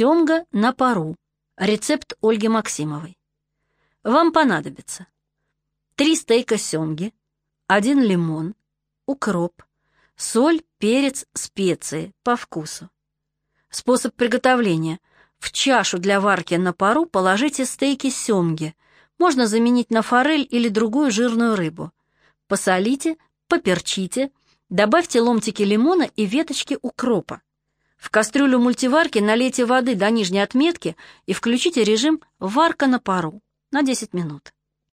Семга на пару. Рецепт Ольги Максимовой. Вам понадобится 3 стейка семги, 1 лимон, укроп, соль, перец, специи по вкусу. Способ приготовления. В чашу для варки на пару положите стейки семги. Можно заменить на форель или другую жирную рыбу. Посолите, поперчите, добавьте ломтики лимона и веточки укропа. В кастрюлю мультиварки налейте воды до нижней отметки и включите режим «варка на пару» на 10 минут.